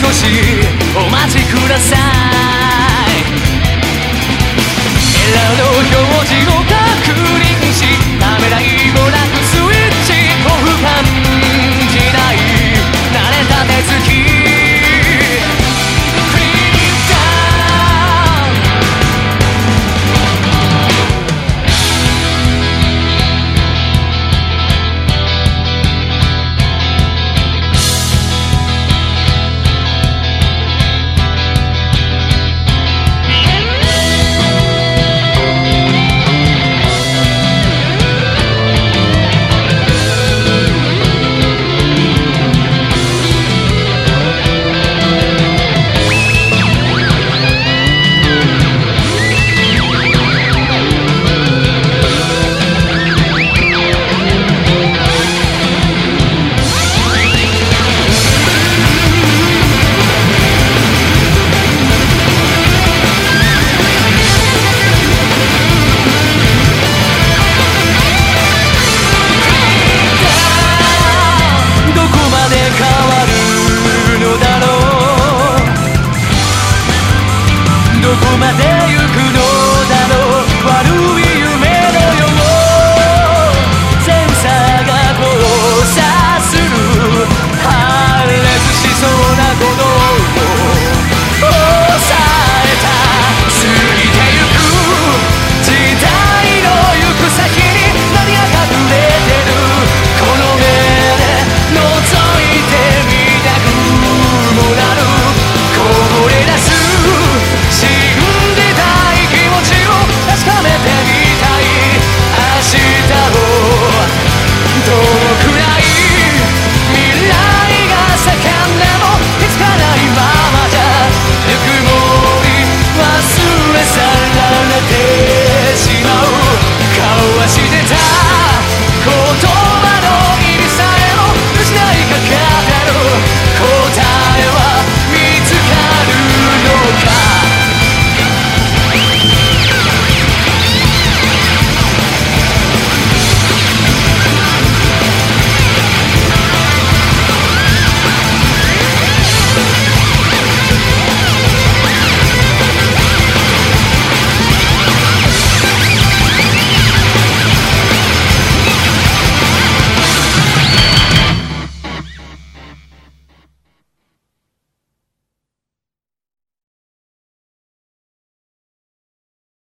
少しお待ちください。こまで